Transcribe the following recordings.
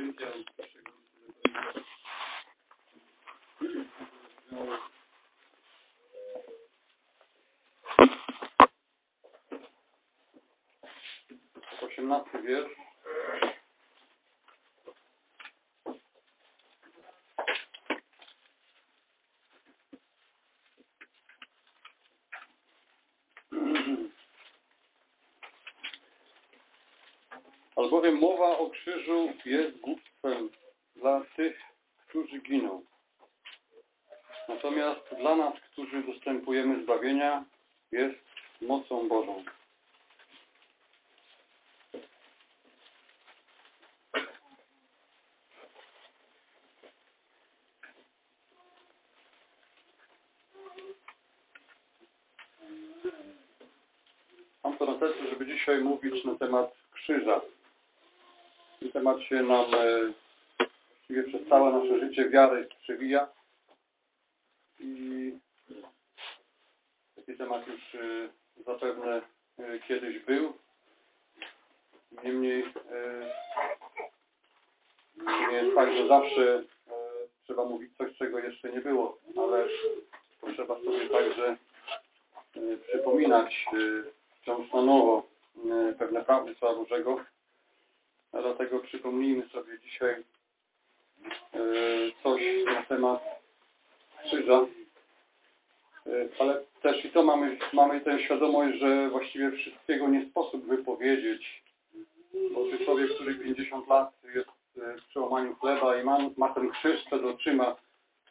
Koryntian, pierwszego Osiemnasty wiersz. Mowa o krzyżu jest głupstwem dla tych, którzy giną. Natomiast dla nas, którzy dostępujemy zbawienia, jest mocą Bożą. Mam to na sercu, żeby dzisiaj mówić na temat się nam e, właściwie przez całe nasze życie wiary przewija. I taki temat już e, zapewne e, kiedyś był. Niemniej nie jest tak, że zawsze trzeba mówić coś, czego jeszcze nie było, ale trzeba sobie także przypominać wciąż na nowo pewne prawdy Słowa Bożego. Dlatego przypomnijmy sobie dzisiaj coś na temat krzyża. Ale też i to mamy, mamy tę świadomość, że właściwie wszystkiego nie sposób wypowiedzieć. Bo czy człowiek, który 50 lat jest w przełamaniu chleba i ma, ma ten krzyż przed oczyma,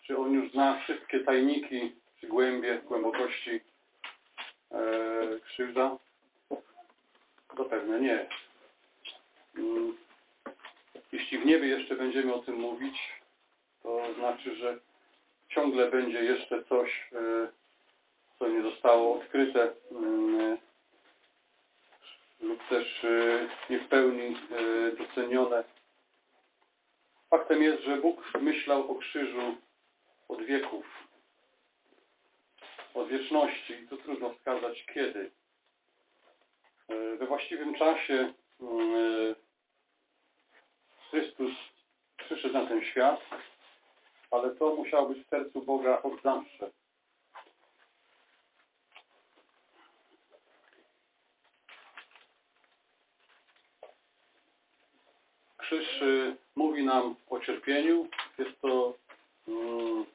czy on już zna wszystkie tajniki, czy głębie, głębokości e, krzyża? Zapewne nie. Jeśli w niebie jeszcze będziemy o tym mówić, to znaczy, że ciągle będzie jeszcze coś, co nie zostało odkryte lub też nie w pełni docenione. Faktem jest, że Bóg myślał o krzyżu od wieków, od wieczności i to trudno wskazać kiedy. We właściwym czasie Chrystus przyszedł na ten świat, ale to musiało być w sercu Boga od zawsze. Krzyż mówi nam o cierpieniu. Jest to mm,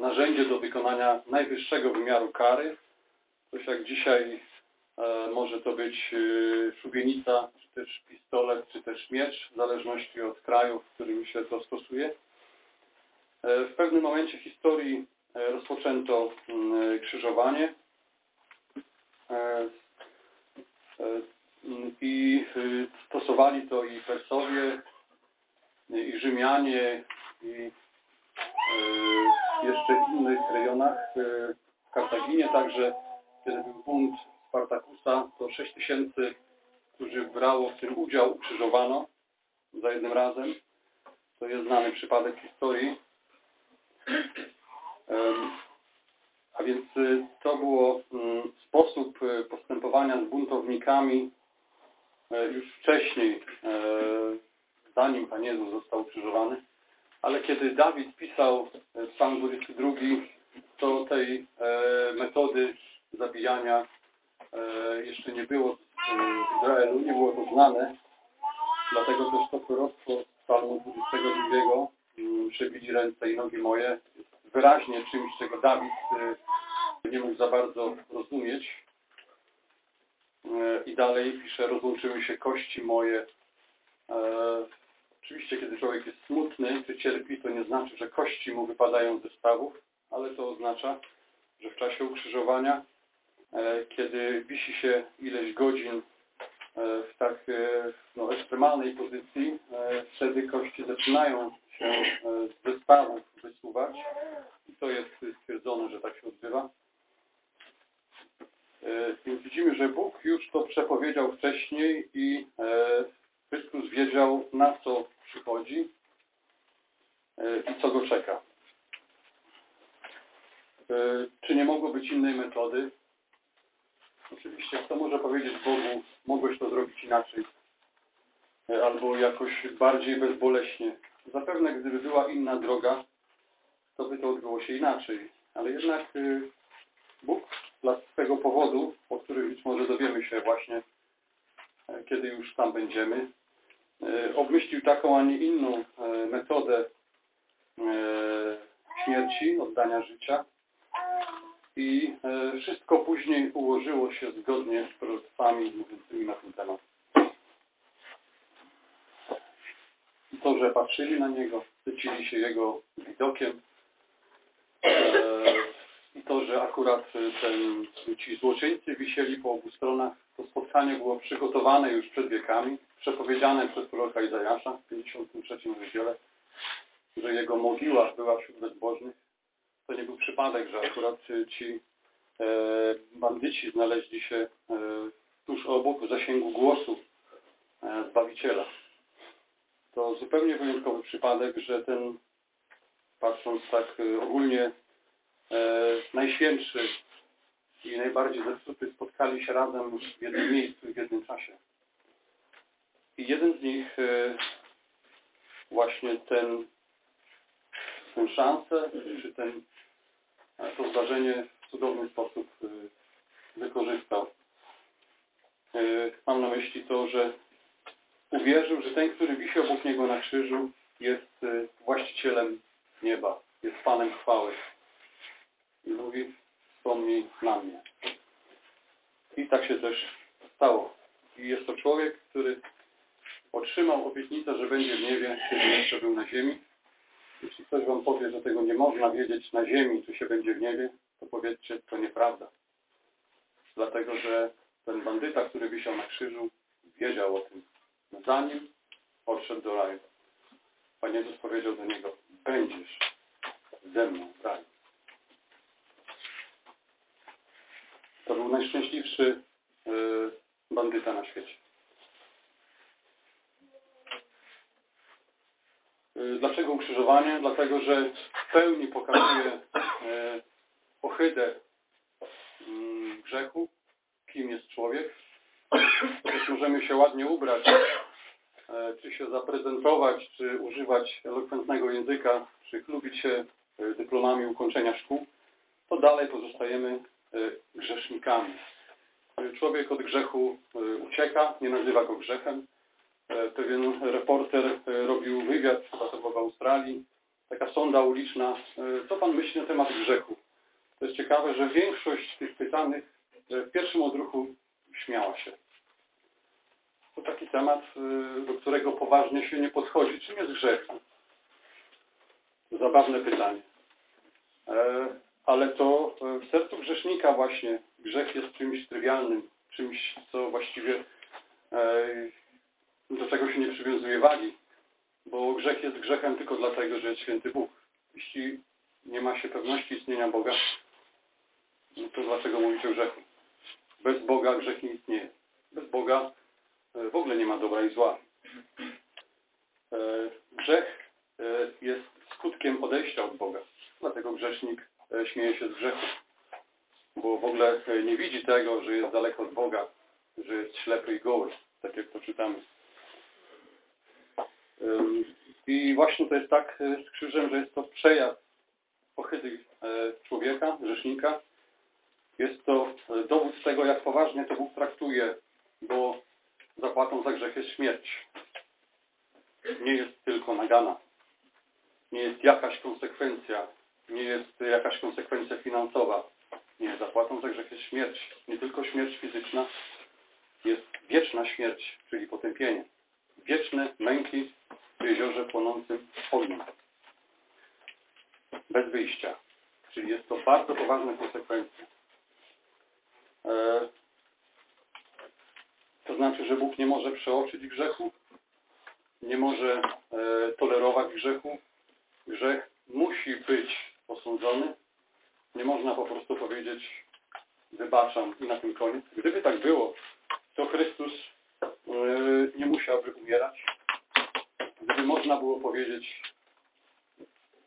narzędzie do wykonania najwyższego wymiaru kary. Coś jak dzisiaj może to być e, szubienica, czy też pistolet, czy też miecz, w zależności od kraju, w którym się to stosuje. E, w pewnym momencie historii rozpoczęto mm, krzyżowanie i stosowali to i Persowie, i Rzymianie, i jeszcze w innych rejonach. W Kartaginie także, kiedy był bunt Spartakusa, to 6 tysięcy, którzy brało w tym udział, ukrzyżowano za jednym razem. To jest znany przypadek historii. A więc to było sposób postępowania z buntownikami już wcześniej, zanim Pan Jezus został ukrzyżowany. Ale kiedy Dawid pisał Psalm 22, to tej metody zabijania jeszcze nie było w Izraelu, nie było to znane. Dlatego też to proroctwo z Psalmu 22 przebili ręce i nogi moje jest wyraźnie czymś, czego Dawid nie mógł za bardzo rozumieć. I dalej pisze, rozłączyły się kości moje. Oczywiście, kiedy człowiek jest smutny czy cierpi, to nie znaczy, że kości mu wypadają ze stawów, ale to oznacza, że w czasie ukrzyżowania, kiedy wisi się ileś godzin w tak no, ekstremalnej pozycji, wtedy kości zaczynają się z zestawów wysuwać. I to jest stwierdzone, że tak się odbywa. Więc widzimy, że Bóg już to przepowiedział wcześniej i Chrystus wiedział, na co przychodzi i co go czeka. Czy nie mogło być innej metody? Oczywiście, kto może powiedzieć Bogu, mogłeś to zrobić inaczej? e, albo jakoś bardziej bezboleśnie. Zapewne gdyby była inna droga, to by to odbyło się inaczej. Ale jednak e, Bóg dla tego powodu, o którym być może dowiemy się właśnie, e, kiedy już tam będziemy, obmyślił taką, a nie inną metodę śmierci, oddania życia, i e, wszystko później ułożyło się zgodnie z proroctwami mówiącymi na ten temat. I to, że patrzyli na Niego, sycili się Jego widokiem e, i to, że akurat ten, ci złoczyńcy wisieli po obu stronach, to spotkanie było przygotowane już przed wiekami, przepowiedziane przez proroka Izajasza w 53 rozdziale, że jego mogiła była wśród bezbożnych to nie był przypadek, że akurat ci e, bandyci znaleźli się e, tuż obok w zasięgu głosu e, Zbawiciela. To zupełnie wyjątkowy przypadek, że ten, patrząc tak ogólnie, najświętszy i najbardziej zepsuty spotkali się razem w jednym miejscu w jednym czasie. I jeden z nich właśnie ten, tę szansę, czy ten to zdarzenie w cudowny sposób y, wykorzystał. Y, mam na myśli to, że uwierzył, że ten, który wisi obok niego na krzyżu, jest y, właścicielem nieba, jest Panem chwały. I mówi, wspomnij na mnie. I tak się też stało. I jest to człowiek, który otrzymał obietnicę, że będzie w niebie, kiedy jeszcze był na ziemi. Jeśli ktoś wam powie, że tego nie można wiedzieć na ziemi, czy się będzie w niebie, to powiedzcie, to nieprawda. Dlatego, że ten bandyta, który wisiał na krzyżu, wiedział o tym, zanim odszedł do raju. Pan Jezus powiedział do niego, będziesz ze mną w raju. To był najszczęśliwszy y, bandyta na świecie. Y, dlaczego ukrzyżowanie? Dlatego, że w pełni pokazuje y, ohydę mm, grzechu, kim jest człowiek. Też możemy się ładnie ubrać, y, czy się zaprezentować, czy używać elokwentnego języka, czy chlubić się dyplomami ukończenia szkół, to dalej pozostajemy grzesznikami. Człowiek od grzechu ucieka, nie nazywa go grzechem, pewien reporter e, robił wywiad, chyba w Australii, taka sonda uliczna. E, co Pan myśli na temat grzechu? To jest ciekawe, że większość tych pytanych w pierwszym odruchu śmiała się. To taki temat, do którego poważnie się nie podchodzi. Czym jest grzech? Zabawne pytanie. Ale to w sercu grzesznika właśnie grzech jest czymś trywialnym, czymś, co właściwie do czego się nie przywiązuje wagi, bo grzech jest grzechem tylko dlatego, że jest święty Bóg. Jeśli nie ma się pewności istnienia Boga, no to dlaczego mówić o grzechu? Bez Boga grzech nie istnieje. Bez Boga e, w ogóle nie ma dobra i zła. E, grzech e, jest skutkiem odejścia od Boga. Dlatego grzesznik śmieje się z grzechu. Bo w ogóle nie widzi tego, że jest daleko od Boga, że jest ślepy i goły, tak jak to czytamy. I właśnie to jest tak e, z krzyżem, że jest to przejaw pochody e, człowieka, grzesznika. Jest to e, dowód tego, jak poważnie to Bóg traktuje, bo zapłatą za grzech jest śmierć. Nie jest tylko nagana. Nie jest jakaś konsekwencja. Nie jest jakaś konsekwencja finansowa. Nie, zapłatą za grzech jest śmierć. Nie tylko śmierć fizyczna, jest wieczna śmierć, czyli potępienie. Wieczne męki w jeziorze płonącym ogniem. Bez wyjścia. Czyli jest to bardzo poważne konsekwencje. E, to znaczy, że Bóg nie może przeoczyć grzechu, nie może e, tolerować grzechu. Grzech musi być osądzony. Nie można po prostu powiedzieć wybaczam i na tym koniec. Gdyby tak było, to Chrystus nie musiałby umierać, Gdyby można było powiedzieć,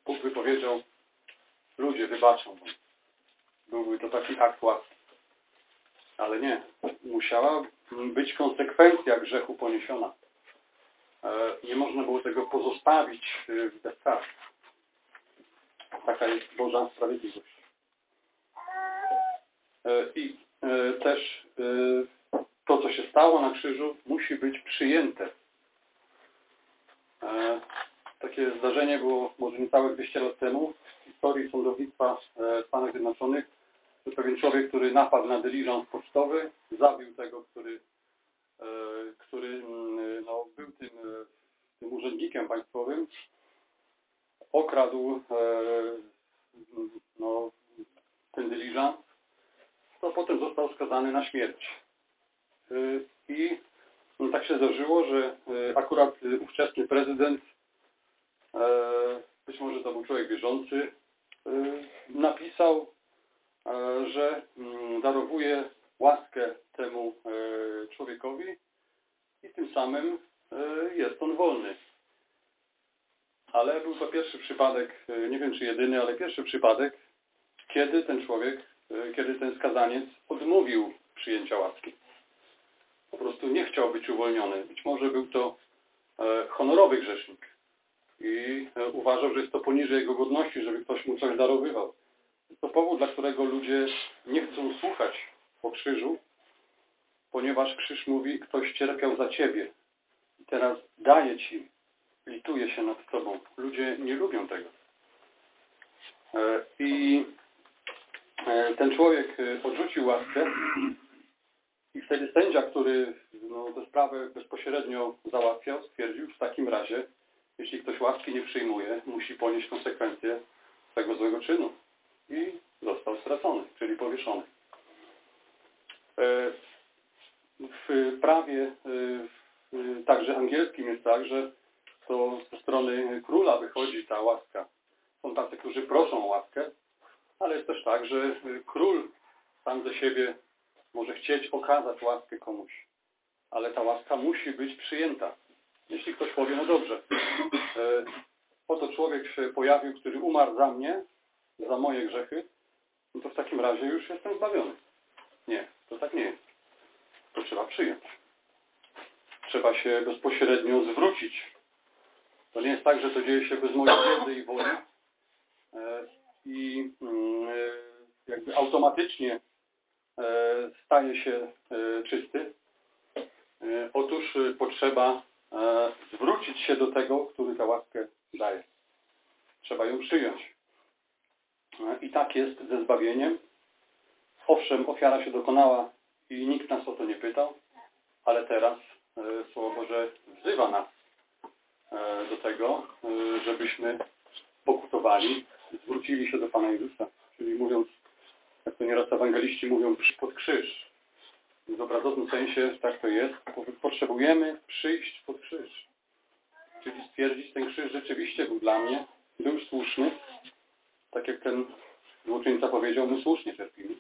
Bóg by powiedział, ludzie wybaczą wam. Byłby to taki akt łaski. Ale nie. Musiała być konsekwencja grzechu poniesiona. e, nie można było tego pozostawić e, w bezkarze. Taka jest Boża sprawiedliwość. E, I też to, co się stało na krzyżu, musi być przyjęte. E, Takie zdarzenie było może niecałe 200 lat temu w historii sądownictwa e, w Stanach Zjednoczonych, że pewien człowiek, który napadł na dyliżans pocztowy, zabił tego, który, e, który mm, no, był tym, e, tym urzędnikiem państwowym, okradł e, no, ten dyliżans, to potem został skazany na śmierć. E, I no, tak się zdarzyło, że e, akurat e, ówczesny prezydent, e, być może to był człowiek wierzący, napisał, e, że mm, darowuje łaskę temu e, człowiekowi i tym samym jest on wolny. Ale był to pierwszy przypadek, nie wiem czy jedyny, ale pierwszy przypadek, kiedy ten człowiek, kiedy ten skazaniec odmówił przyjęcia łaski. Po prostu nie chciał być uwolniony. Być może był to e, honorowy grzesznik i e, uważał, że jest to poniżej jego godności, żeby ktoś mu coś darowywał. Jest to powód, dla którego ludzie nie chcą słuchać o krzyżu, ponieważ krzyż mówi, ktoś cierpiał za ciebie. I teraz daje ci, lituje się nad tobą. Ludzie nie lubią tego. E, I ten człowiek odrzucił łaskę i wtedy sędzia, który no, tę sprawę bezpośrednio załatwiał, stwierdził, w takim razie, jeśli ktoś łaski nie przyjmuje, musi ponieść konsekwencje tego złego czynu. I został stracony, czyli powieszony. E, W prawie e, także angielskim jest tak, że to ze strony króla wychodzi ta łaska. Są tacy, którzy proszą o łaskę, ale jest też tak, że król sam ze siebie może chcieć okazać łaskę komuś, ale ta łaska musi być przyjęta. Jeśli ktoś powie, no dobrze, e, oto człowiek się pojawił, który umarł za mnie, za moje grzechy, no to w takim razie już jestem zbawiony. Nie, to tak nie jest. To trzeba przyjąć. Trzeba się bezpośrednio zwrócić. To nie jest tak, że to dzieje się bez mojej wiedzy i woli e, i mm, e, jakby automatycznie staje się e, czysty. E, Otóż e, potrzeba e, zwrócić się do tego, który tę łaskę daje. Trzeba ją przyjąć. E, I tak jest ze zbawieniem. Owszem, ofiara się dokonała i nikt nas o to nie pytał, ale teraz e, Słowo Boże wzywa nas e, do tego, e, żebyśmy pokutowali, zwrócili się do Pana Jezusa. Czyli mówiąc, jak to nieraz ewangeliści mówią, pod krzyż. W obrazowym sensie tak to jest. Potrzebujemy przyjść pod krzyż. Czyli stwierdzić, ten krzyż rzeczywiście był dla mnie, był słuszny. Tak jak ten złoczyńca powiedział, my słusznie cierpimy.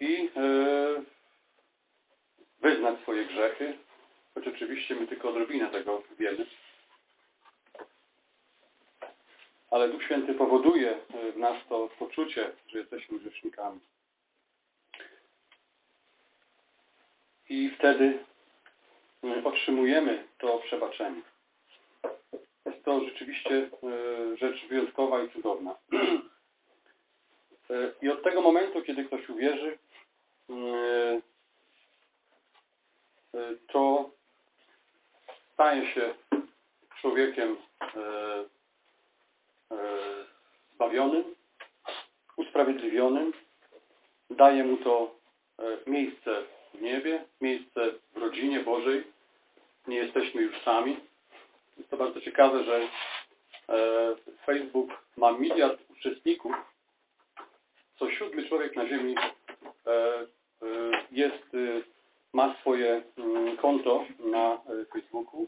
I e, wyznać swoje grzechy, choć oczywiście my tylko odrobinę tego wiemy. Ale Duch Święty powoduje e, w nas to poczucie, że jesteśmy grzesznikami. I wtedy e, otrzymujemy to przebaczenie. Jest to rzeczywiście e, rzecz wyjątkowa i cudowna. I od tego momentu, kiedy ktoś uwierzy, to staje się człowiekiem zbawionym, usprawiedliwionym. Daje mu to e, miejsce w niebie, miejsce w rodzinie Bożej. Nie jesteśmy już sami. Jest to bardzo ciekawe, że e, Facebook ma miliard uczestników. Co siódmy człowiek na Ziemi e, e, jest, e, ma swoje mm, konto na e, Facebooku.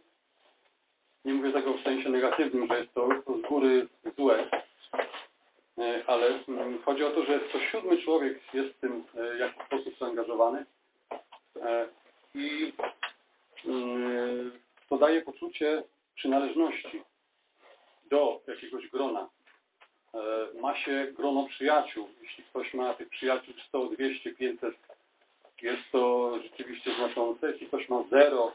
Nie mówię tego w sensie negatywnym, że jest to z góry złe, E, ale mm, chodzi o to, że co siódmy człowiek jest w tym e, w jakiś sposób zaangażowany E, i mm, to daje poczucie przynależności do jakiegoś grona. E, Ma się grono przyjaciół. Jeśli ktoś ma tych przyjaciół 100, 200, 500, jest to rzeczywiście znaczące. Jeśli ktoś ma zero,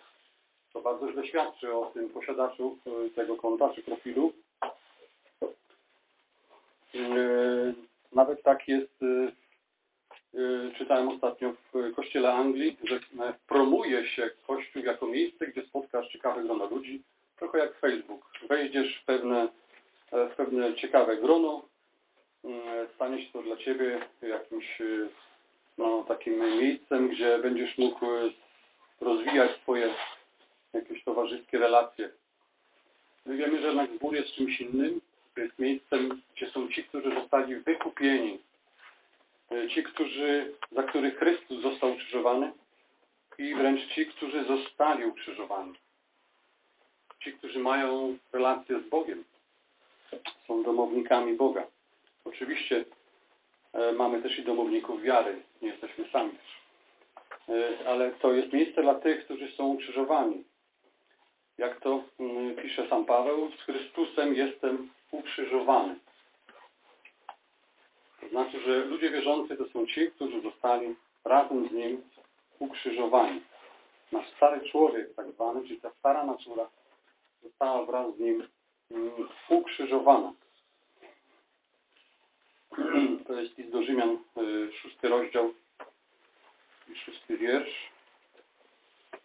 To bardzo źle świadczy o tym posiadaczu y, tego konta czy profilu. Y, Nawet tak jest, y, czytałem ostatnio w Kościele Anglii, że e, promuje się Kościół jako miejsce, gdzie spotkasz ciekawe grono ludzi, trochę jak Facebook. Wejdziesz w pewne, e, w pewne ciekawe grono, stanie się to dla Ciebie jakimś no, takim miejscem, gdzie będziesz mógł rozwijać swoje jakieś towarzyskie relacje. My wiemy, że jednak zbór jest czymś innym. Jest miejscem, gdzie są ci, którzy zostali wykupieni. E, Ci, którzy, za których Chrystus został ukrzyżowany i wręcz ci, którzy zostali ukrzyżowani. Ci, którzy mają relacje z Bogiem. Są domownikami Boga. Oczywiście e, mamy też i domowników wiary. Nie jesteśmy sami. E, ale to jest miejsce dla tych, którzy są ukrzyżowani. Jak to mm, pisze sam Paweł, z Chrystusem jestem ukrzyżowany. To znaczy, że ludzie wierzący to są ci, którzy zostali razem z Nim ukrzyżowani. Nasz stary człowiek, tak zwany, czyli ta stara natura, została wraz z Nim mm, ukrzyżowana. To jest list do Rzymian, y, szósty rozdział i szósty wiersz.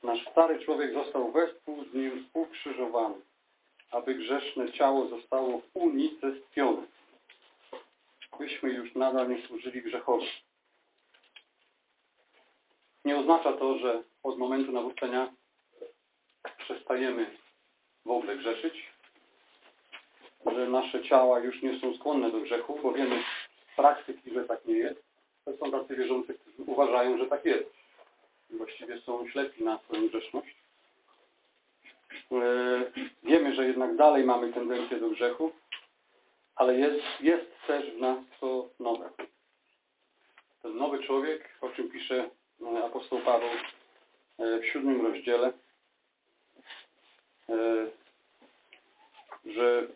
Nasz stary człowiek został wespół z nim ukrzyżowany, aby grzeszne ciało zostało unicestwione. Byśmy już nadal nie służyli grzechowi. Nie oznacza to, że od momentu nawrócenia przestajemy w ogóle grzeszyć, że nasze ciała już nie są skłonne do grzechu, bo wiemy z praktyki, że tak nie jest. To są tacy wierzący, którzy uważają, że tak jest właściwie są ślepi na swoją grzeszność. E, Wiemy, że jednak dalej mamy tendencję do grzechu, ale jest, jest też w nas to nowe. Ten nowy człowiek, o czym pisze e, apostoł Paweł e, w siódmym rozdziale, że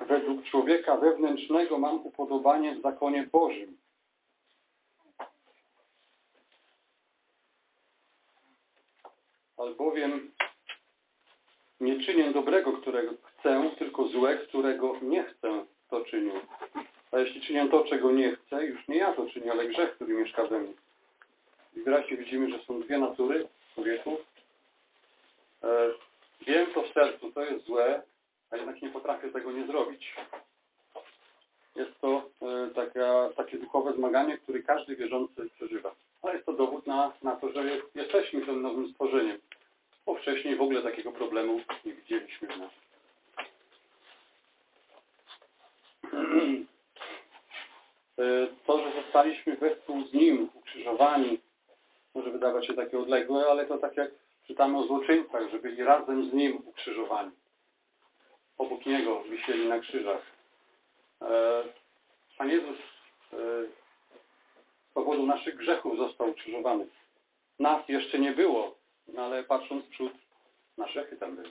według człowieka wewnętrznego mam upodobanie w zakonie Bożym, albowiem nie czynię dobrego, którego chcę, tylko złe, którego nie chcę, to czynię. A jeśli czynię to, czego nie chcę, już nie ja to czynię, ale grzech, który mieszka we mnie. I wyraźnie widzimy, że są dwie natury człowieku. E, wiem to w sercu, to jest złe, a jednak nie potrafię tego nie zrobić. Jest to e, taka, takie duchowe zmaganie, które każdy wierzący przeżywa. Ale jest to dowód na, na to, że jesteśmy tym nowym stworzeniem. Bo wcześniej w ogóle takiego problemu nie widzieliśmy w nas. E, To, że zostaliśmy wespół z Nim ukrzyżowani, może wydawać się takie odległe, ale to tak jak czytamy o złoczyńcach, że byli razem z Nim ukrzyżowani. Obok Niego wisieli na krzyżach. E, Pan Jezus e, z powodu naszych grzechów został ukrzyżowany. Nas jeszcze nie było, no ale patrząc w przód, nasze grzechy tam były.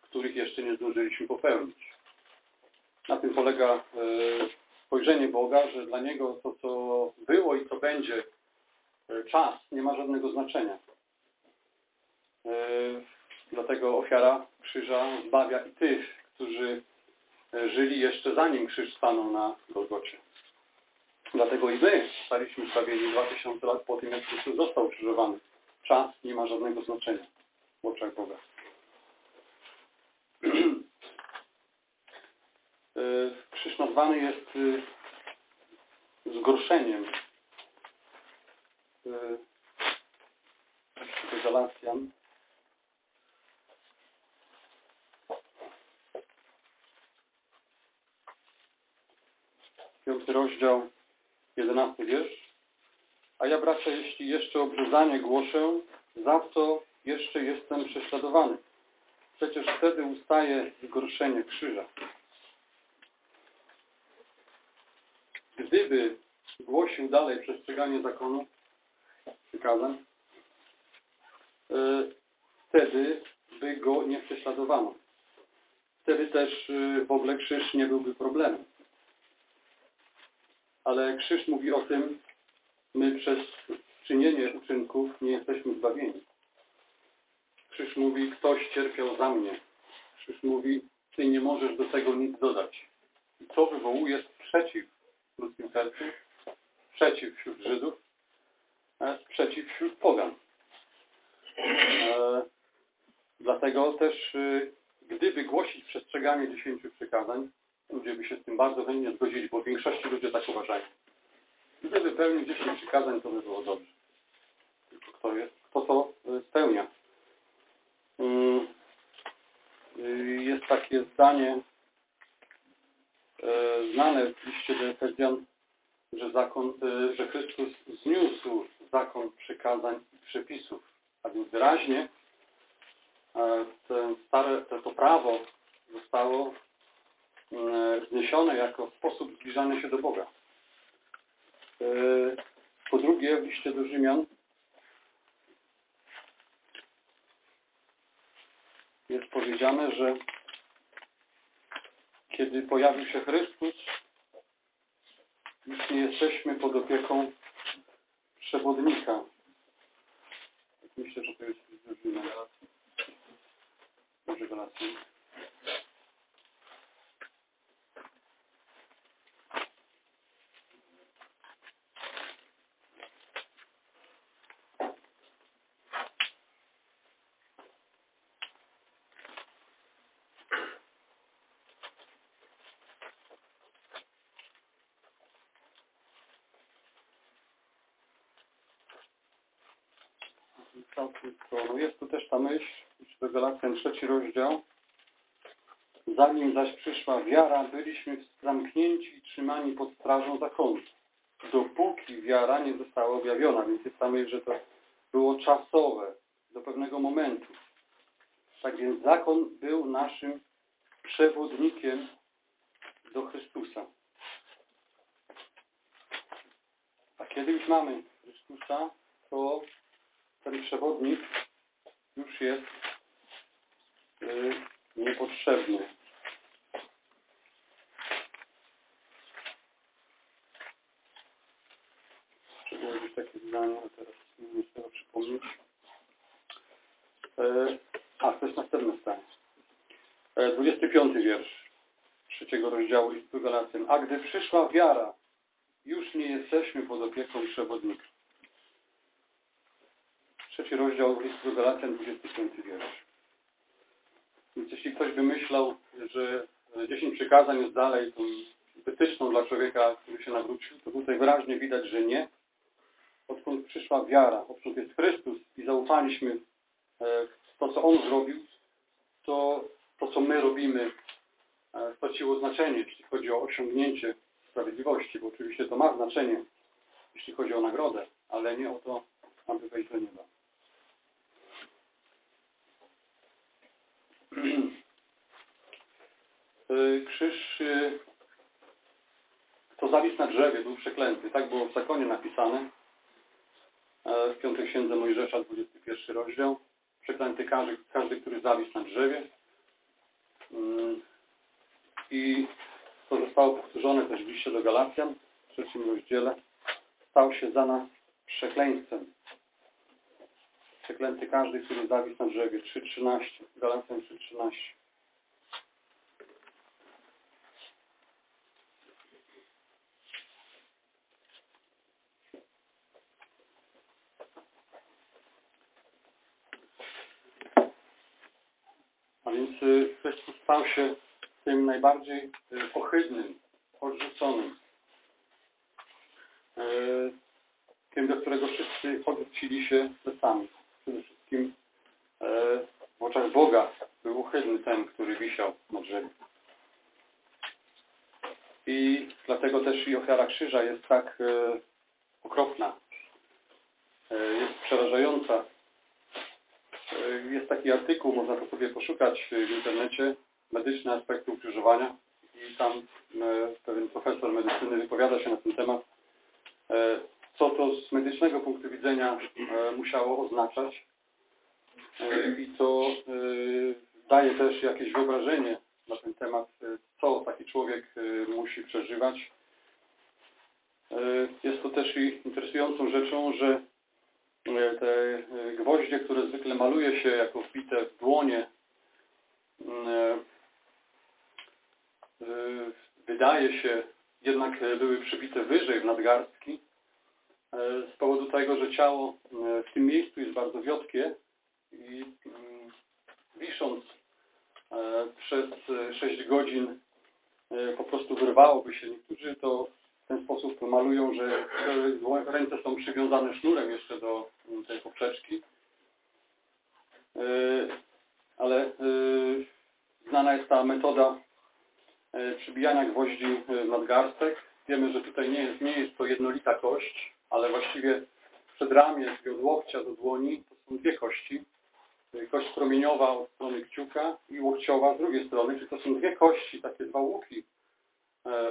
Których jeszcze nie zdążyliśmy popełnić. Na tym polega e, spojrzenie Boga, że dla Niego to, co było i co będzie, e, czas nie ma żadnego znaczenia. E, Dlatego ofiara krzyża zbawia i tych, którzy żyli jeszcze zanim krzyż stanął na Golgocie. Dlatego i my staliśmy zbawieni 2000 lat po tym, jak Chrystus został ukrzyżowany. Czas nie ma żadnego znaczenia w oczach Boga. Krzyż nazwany jest zgorszeniem. Do Galacjan. Piąty rozdział, jedenasty wiersz. A ja, bracia, jeśli jeszcze obrzezanie głoszę, za co jeszcze jestem prześladowany. Przecież wtedy ustaje zgorszenie krzyża. Gdyby głosił dalej przestrzeganie zakonu, przykazań, wtedy by go nie prześladowano. Wtedy też w ogóle krzyż nie byłby problemem. Ale krzyż mówi o tym, my przez czynienie uczynków nie jesteśmy zbawieni. Krzyż mówi, ktoś cierpiał za mnie. Krzyż mówi, ty nie możesz do tego nic dodać. I to wywołuje sprzeciw w ludzkim sercu, sprzeciw wśród Żydów, a sprzeciw wśród pogan. E, dlatego też, y, gdyby głosić przestrzeganie dziesięciu przykazań, ludzie by się z tym bardzo chętnie zgodzili, bo w większości ludzie tak uważają. Gdyby pełnił dziesięć przykazań, to by było dobrze. Kto, jest, kto to y, spełnia? Mm, y, Jest takie zdanie e, znane w liście do Efezjan, że, zakon, e, że Chrystus zniósł zakon przykazań i przepisów. A więc wyraźnie e, stare, to, to prawo zostało e, zniesione jako sposób zbliżania się do Boga. E, Po drugie, w liście do Rzymian jest powiedziane, że kiedy pojawił się Chrystus, już nie jesteśmy pod opieką przewodnika. Myślę, że to jest z Rzymian. Może Galacji. No jest tu też ta myśl, do Galacjan trzeci rozdział. Zanim zaś przyszła wiara, byliśmy zamknięci i trzymani pod strażą zakonu. Dopóki wiara nie została objawiona, więc jest ta myśl, że to było czasowe, do pewnego momentu. Tak więc zakon był naszym przewodnikiem do Chrystusa. A kiedy już mamy Chrystusa, to ten przewodnik już jest niepotrzebny. Czy było gdzieś takie zdanie, teraz nie tego przypomnieć. A, to jest następne zdanie. E, 25 wiersz trzeciego rozdziału listu Galacjan. A gdy przyszła wiara, już nie jesteśmy pod opieką przewodnika. Trzeci rozdział listu Galacjan, 25 wiersz. Więc jeśli ktoś by myślał, że 10 przykazań jest dalej tą wytyczną dla człowieka, który się nawrócił, to tutaj wyraźnie widać, że nie. Odkąd przyszła wiara, odkąd jest Chrystus i zaufaliśmy w to, co On zrobił, to to, co my robimy, straciło znaczenie, jeśli chodzi o osiągnięcie sprawiedliwości, bo oczywiście to ma znaczenie, jeśli chodzi o nagrodę, ale nie o to, aby wejść do nieba. Krzyż, kto zawisł na drzewie, był przeklęty. Tak było w zakonie napisane. W piątej księdze Mojżesza, 21 rozdział. Przeklęty każdy, każdy, który zawisł na drzewie. I to zostało powtórzone też w liście do Galacjan, w trzecim rozdziale. Stał się za nas przekleństwem. Przeklęty każdy, który zawisł na drzewie. 3.13. Galacjan 3.13. A więc Chrystus stał się tym najbardziej ohydnym, odrzuconym. Tym, do którego wszyscy odwrócili się plecami. Przede wszystkim w oczach Boga był ohydny ten, który wisiał na drzewie. I dlatego też i ofiara krzyża jest tak okropna. Jest przerażająca. Jest taki artykuł, można to sobie poszukać w internecie, medyczne aspekty ukrzyżowania i tam pewien profesor medycyny wypowiada się na ten temat, co to z medycznego punktu widzenia musiało oznaczać i to daje też jakieś wyobrażenie na ten temat, co taki człowiek musi przeżywać. Jest to też i interesującą rzeczą, że e, te e, gwoździe, które zwykle maluje się jako wbite w dłonie, e, wydaje się jednak były przybite wyżej w nadgarstki z powodu tego, że ciało w tym miejscu jest bardzo wiotkie i mm, wisząc przez 6 godzin po prostu wyrwałoby się. Niektórzy to w ten sposób malują, że ręce są przywiązane sznurem jeszcze do mm, tej poprzeczki. E, ale e, znana jest ta metoda e, przybijania gwoździ w nadgarstek. Wiemy, że tutaj nie jest, nie jest to jednolita kość, ale właściwie przed ramię od łokcia do dłoni to są dwie kości. Kość promieniowa od strony kciuka i łokciowa z drugiej strony, czyli to są dwie kości, takie dwa łuki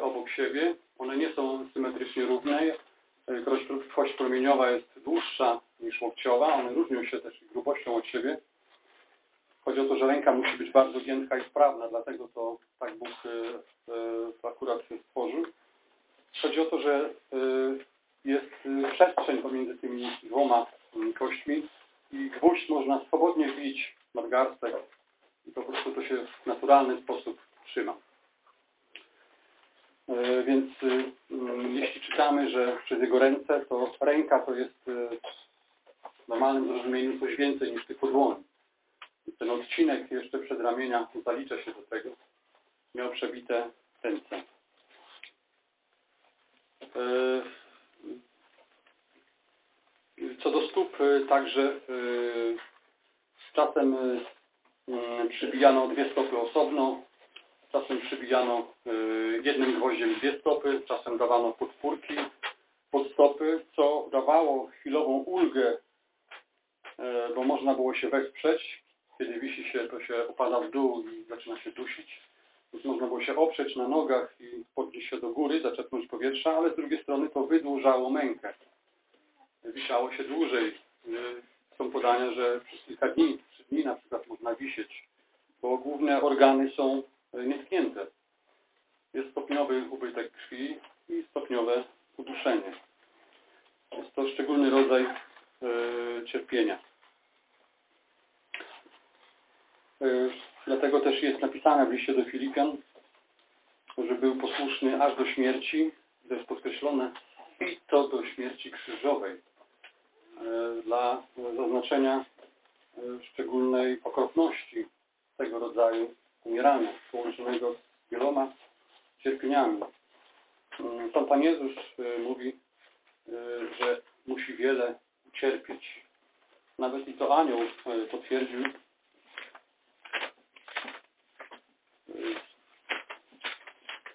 obok siebie. One nie są symetrycznie równe. Kość promieniowa jest dłuższa niż łokciowa. One różnią się też grubością od siebie. Chodzi o to, że ręka musi być bardzo giętka i sprawna, dlatego to tak Bóg akurat stworzył. Chodzi o to, że jest przestrzeń pomiędzy tymi dwoma kośćmi i gwóźdź można swobodnie wbić nadgarstek i po prostu to się w naturalny sposób trzyma. E, więc y, mm, jeśli czytamy, że przez jego ręce, to ręka to jest y, w normalnym zrozumieniu coś więcej niż tylko dłoń. Ten odcinek jeszcze przed ramienia zalicza się do tego. Miał przebite ręce. E, co stóp, y, także czasem przybijano dwie stopy osobno, Czasem przybijano y, jednym gwoździem dwie stopy, czasem dawano podpórki pod stopy, co dawało chwilową ulgę, y, bo można było się wesprzeć. Kiedy wisi się, to się opada w dół i zaczyna się dusić. Więc można było się oprzeć na nogach i podnieść się do góry, zaczepnąć powietrza, ale z drugiej strony to wydłużało mękę. Wisiało się dłużej. Y, są podania, że przez kilka dni, trzy dni na przykład można wisieć, bo główne organy są E, nietknięte. Jest stopniowy ubytek krwi i stopniowe uduszenie. Jest to szczególny rodzaj e, cierpienia. E, dlatego też jest napisane w liście do Filipian, że był posłuszny aż do śmierci, to jest podkreślone, i to do śmierci krzyżowej. Dla zaznaczenia szczególnej okropności tego rodzaju umierania, połączonego z wieloma cierpieniami. Mm, Pan Pan Jezus y, mówi, y, że musi wiele ucierpieć. Nawet i to anioł potwierdził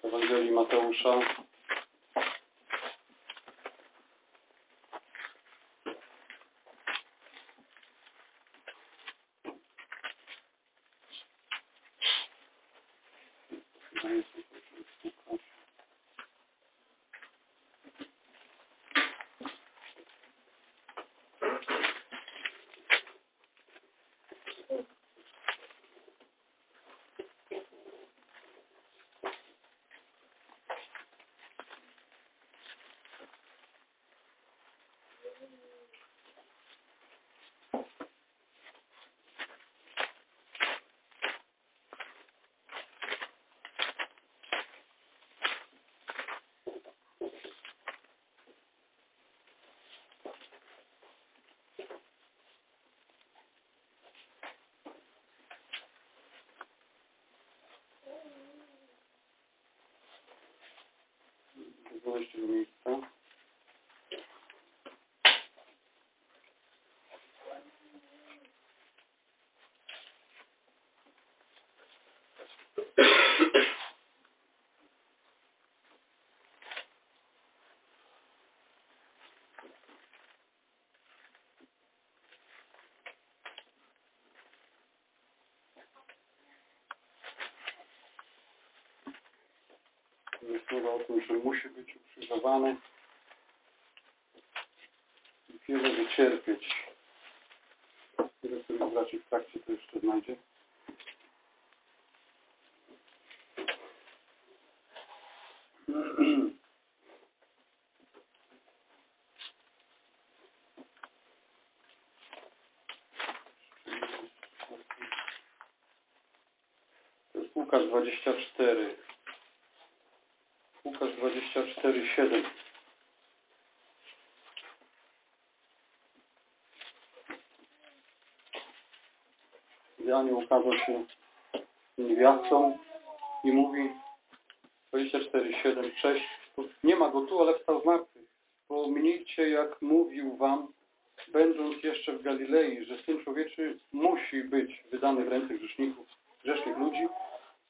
w Ewangelii Mateusza znaleźć tego wypływa o tym, że musi być ukrzyżowany i wiele wycierpieć. Ile sobie braci w trakcie to jeszcze znajdzie. To jest Łukasz 24. Łukasz 24, 7. Janie ukazał się niewiastą i mówi 24, 7, 6. Nie ma go tu, ale wstał z martwych. Pomnijcie, jak mówił wam, będąc jeszcze w Galilei, że Syn Człowieczy musi być wydany w ręce grzeszników, grzesznych ludzi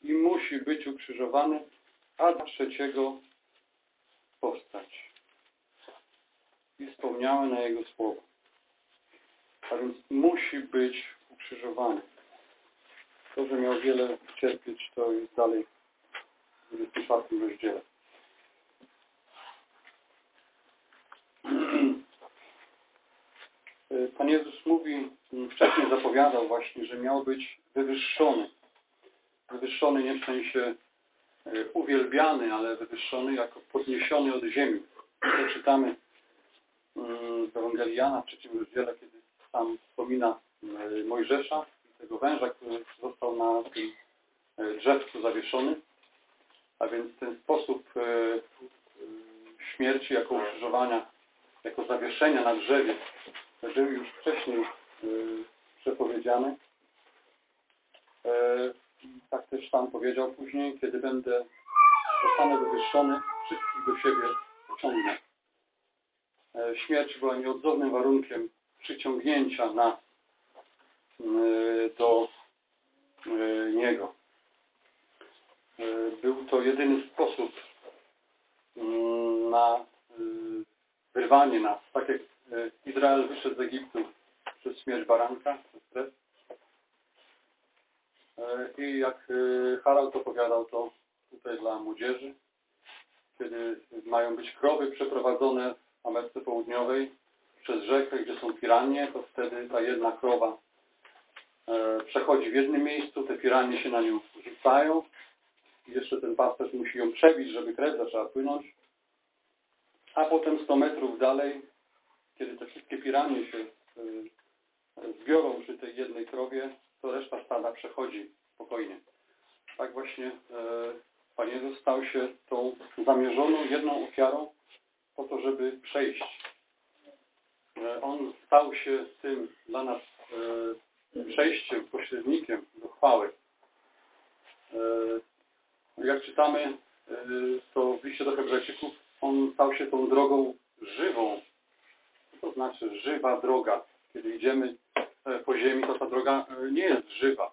i musi być ukrzyżowany, a trzeciego powstać. I wspomniałem na Jego słowo. A więc musi być ukrzyżowany. To, że miał wiele cierpieć, to jest dalej w 24 rozdziale. Pan Jezus mówi, wcześniej zapowiadał właśnie, że miał być wywyższony. Wywyższony nie w sensie uwielbiany, ale wywyższony jako podniesiony od ziemi. To czytamy w Ewangelii Jana w trzecim rozdziale, kiedy tam wspomina Mojżesza, tego węża, który został na tym drzewcu zawieszony. A więc ten sposób śmierci jako ukrzyżowania, jako zawieszenia na drzewie był już wcześniej przepowiedziany. Tak też Pan powiedział później, kiedy będę zostanę wywyższony, wszystkich do siebie pociągnę. Śmierć była nieodzownym warunkiem przyciągnięcia nas do Niego. Był to jedyny sposób na wyrwanie nas. Tak jak Izrael wyszedł z Egiptu przez śmierć baranka. I jak Harald opowiadał to tutaj dla młodzieży, kiedy mają być krowy przeprowadzone w Ameryce Południowej przez rzekę, gdzie są piranie, to wtedy ta jedna krowa przechodzi w jednym miejscu, te piranie się na nią rzucają i jeszcze ten pasterz musi ją przebić, żeby krew zaczęła płynąć. A potem 100 metrów dalej, kiedy te wszystkie piranie się zbiorą przy tej jednej krowie, to reszta stada przechodzi spokojnie. Tak właśnie Pan Jezus stał się tą zamierzoną jedną ofiarą po to, żeby przejść. On stał się tym dla nas przejściem, pośrednikiem do chwały. Jak czytamy to w liście do Hebrajczyków, on stał się tą drogą żywą. Co to znaczy żywa droga? Kiedy idziemy po ziemi, to ta droga nie jest żywa.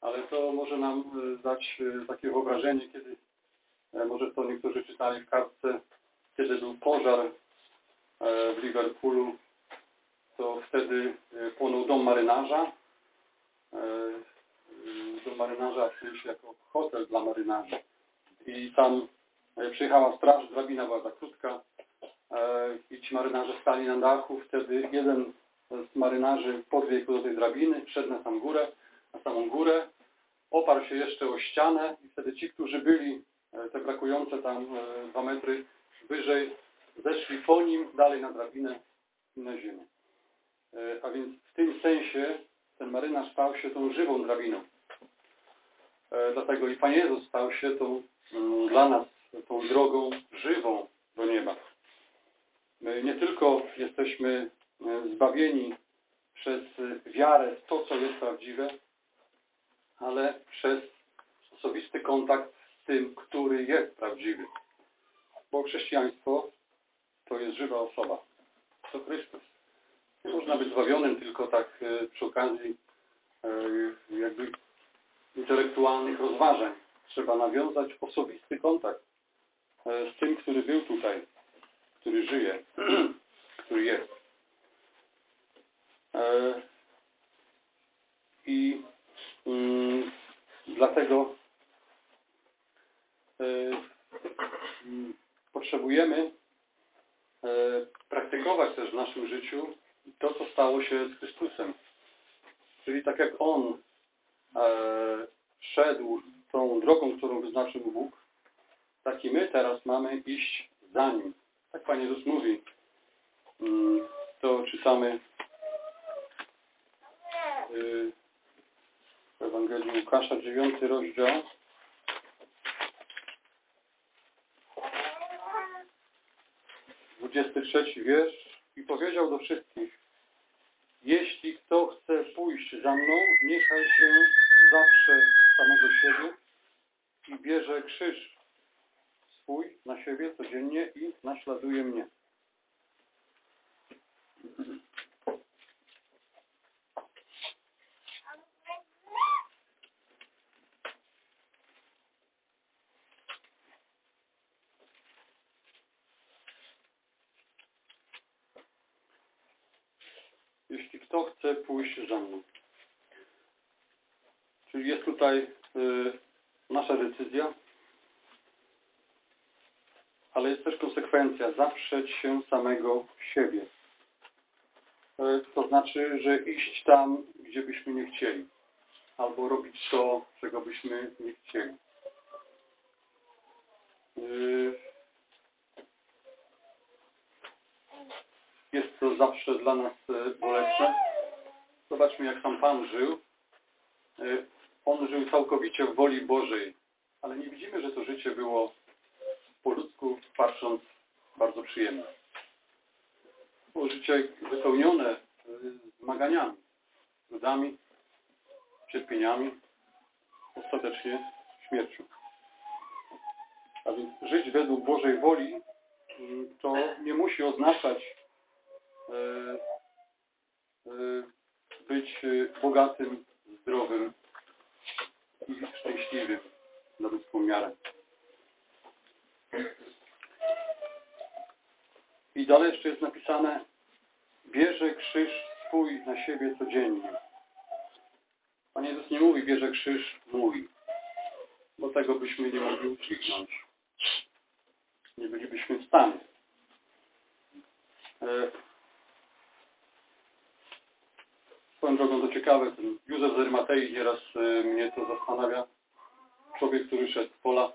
Ale to może nam dać takie wyobrażenie, kiedy może to niektórzy czytali w kartce, kiedy był pożar w Liverpoolu, to wtedy płonął dom marynarza. Dom marynarza w jako hotel dla marynarzy. I tam przyjechała straż, drabina była za krótka i ci marynarze stali na dachu. Wtedy jeden z marynarzy podbiegł do tej drabiny, wszedł na samą górę, na samą górę, oparł się jeszcze o ścianę i wtedy ci, którzy byli te brakujące tam dwa metry wyżej, zeszli po nim dalej na drabinę na ziemię. A więc w tym sensie ten marynarz stał się tą żywą drabiną. Dlatego i Pan Jezus stał się tą dla nas tą drogą żywą do nieba. My nie tylko jesteśmy zbawieni przez wiarę w to, co jest prawdziwe, ale przez osobisty kontakt z tym, który jest prawdziwy. Bo chrześcijaństwo to jest żywa osoba. To Chrystus. Nie można być zbawionym tylko tak przy okazji jakby intelektualnych rozważań. Trzeba nawiązać osobisty kontakt z tym, który był tutaj, który żyje, który jest. I mm, dlatego potrzebujemy praktykować też w naszym życiu to, co stało się z Chrystusem. Czyli tak jak On szedł tą drogą, którą wyznaczył Bóg, tak i my teraz mamy iść za Nim. Tak Pan Jezus mówi. To czytamy w Ewangelii Łukasza, dziewiąty rozdział. Dwudziesty trzeci wiersz. I powiedział do wszystkich, jeśli kto chce pójść za mną, niechaj się zaprze samego siebie i bierze krzyż swój na siebie codziennie i naśladuje mnie. Jeśli kto chce pójść za mną. Czyli jest tutaj y, nasza decyzja, ale jest też konsekwencja zaprzeć się samego siebie. Y, to znaczy, że iść tam, gdzie byśmy nie chcieli, albo robić to, czego byśmy nie chcieli. Y, jest to zawsze dla nas y, bolesne. Zobaczmy, jak sam Pan żył. Y, On żył całkowicie w woli Bożej, ale nie widzimy, że to życie było po ludzku patrząc bardzo przyjemne. Było życie wypełnione y, zmaganiami, trudami, cierpieniami, ostatecznie śmiercią. A więc żyć według Bożej woli y, to nie musi oznaczać być bogatym, zdrowym i szczęśliwym na ludzką miarę. I dalej jeszcze jest napisane bierze krzyż swój na siebie codziennie. Pan Jezus nie mówi bierze krzyż mój, bo tego byśmy nie mogli udźwignąć. Nie bylibyśmy w stanie. E, Swoją drogą to ciekawe, ten Józef z Arymatei nieraz e, mnie to zastanawia. Człowiek, który szedł z pola,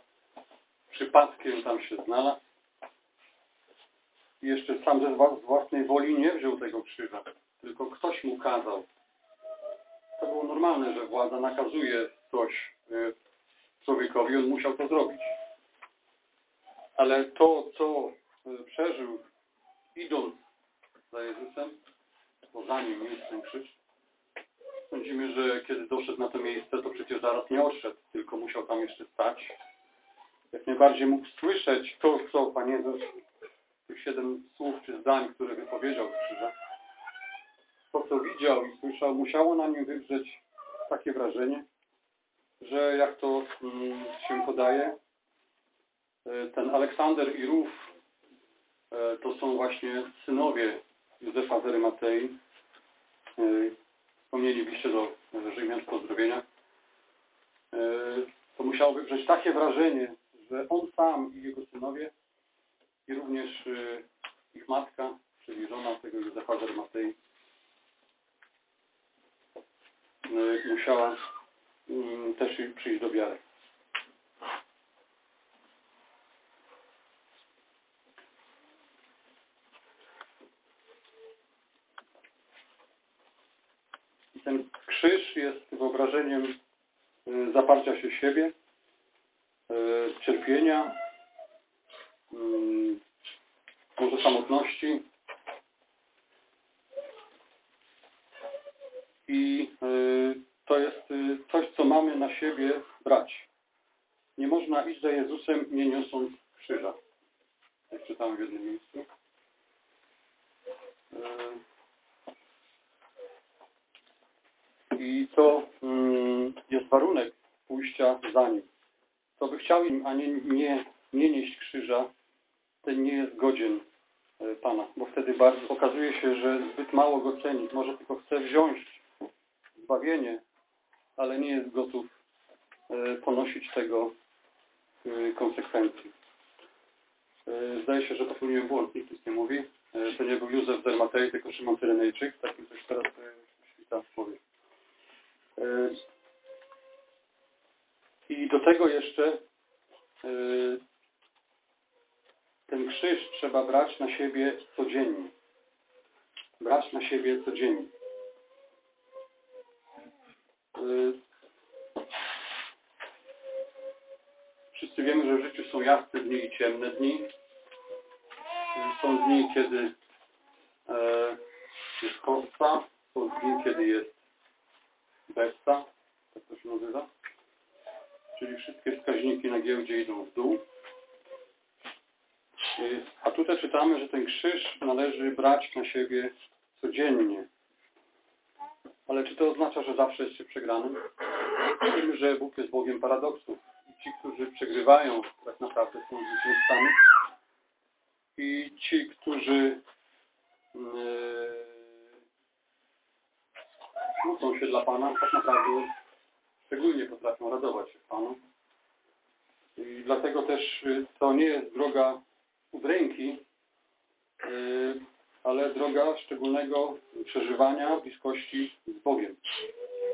przypadkiem tam się znalazł i jeszcze sam ze własnej woli nie wziął tego krzyża, tylko ktoś mu kazał. To było normalne, że władza nakazuje coś e, człowiekowi, on musiał to zrobić. Ale to, co e, przeżył idąc za Jezusem, bo za nim jest ten krzyż, Sądzimy, że kiedy doszedł na to miejsce, to przecież zaraz nie odszedł, tylko musiał tam jeszcze stać. Jak najbardziej mógł słyszeć to, co Pan Jezus, tych siedem słów czy zdań, które wypowiedział z krzyża. To, co widział i słyszał, musiało na nim wywrzeć takie wrażenie, że jak to mm, się podaje, ten Aleksander i Ruf to są właśnie synowie Józefa z Arymatei, wspomnieli w do Rzymian pozdrowienia, to musiało wywrzeć takie wrażenie, że on sam i jego synowie i również ich matka, czyli żona tego Józefa z Arymatei, musiała też przyjść do wiary. Ten krzyż jest wyobrażeniem zaparcia się siebie, cierpienia, może samotności i to jest coś, co mamy na siebie brać. Nie można iść za Jezusem, nie niosąc krzyża. Jak czytałem w jednym miejscu. I to mm, jest warunek pójścia za Nim. Kto by chciał im, a nie, nie, nie nieść krzyża, ten nie jest godzien Pana, bo wtedy bardzo okazuje się, że zbyt mało go ceni. Może tylko chce wziąć zbawienie, ale nie jest gotów ponosić tego konsekwencji. Zdaje się, że popełniłem błąd, nikt nic nie mówi. To nie był Józef Dermatej, tylko Szymon Cyrenejczyk. Takim coś teraz świta w głowie. I do tego jeszcze e, ten krzyż trzeba brać na siebie codziennie. Brać na siebie codziennie. E, wszyscy wiemy, że w życiu są jasne dni i ciemne dni. E, są dni, kiedy jest choroba, są dni, kiedy jest besta, tak to się nazywa. Czyli wszystkie wskaźniki na giełdzie idą w dół. Y, A tutaj czytamy, że ten krzyż należy brać na siebie codziennie. Ale czy to oznacza, że zawsze jest się przegranym? Wiemy, że Bóg jest Bogiem paradoksów. Ci, którzy przegrywają, tak naprawdę są zwycięzcami. I ci, którzy yy, kłócą się dla Pana, tak naprawdę szczególnie potrafią radować się Panu. I dlatego też y, to nie jest droga udręki, y, ale droga szczególnego przeżywania bliskości z Bogiem.